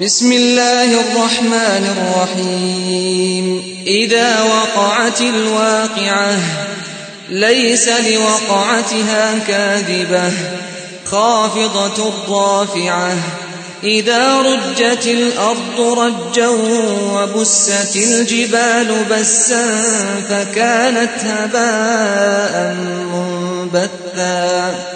بسم الله الرحمن الرحيم. إذا وقعت الواقعة ليس لوقعتها كاذبة. خافضة رافعة إذا رجت الأرض رجا وبست الجبال بسا فكانت هباء منبثا.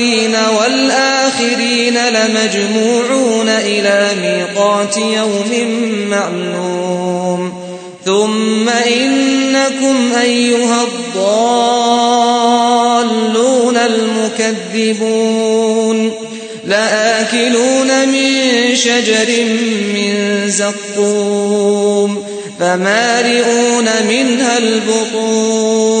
الأولين والآخرين لمجموعون إلى ميقات يوم معلوم. ثم إنكم أيها الضالون المكذبون. لآكلون من شجر من زقوم فمارئون منها البطون.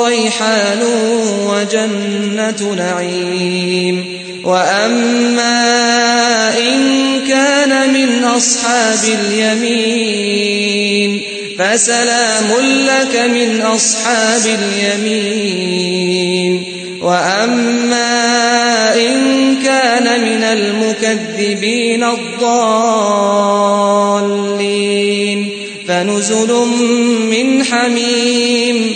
وريحان وجنة نعيم. وأما إن كان من أصحاب اليمين فسلام لك من أصحاب اليمين. وأما إن كان من المكذبين الضالين فنزل من حميم.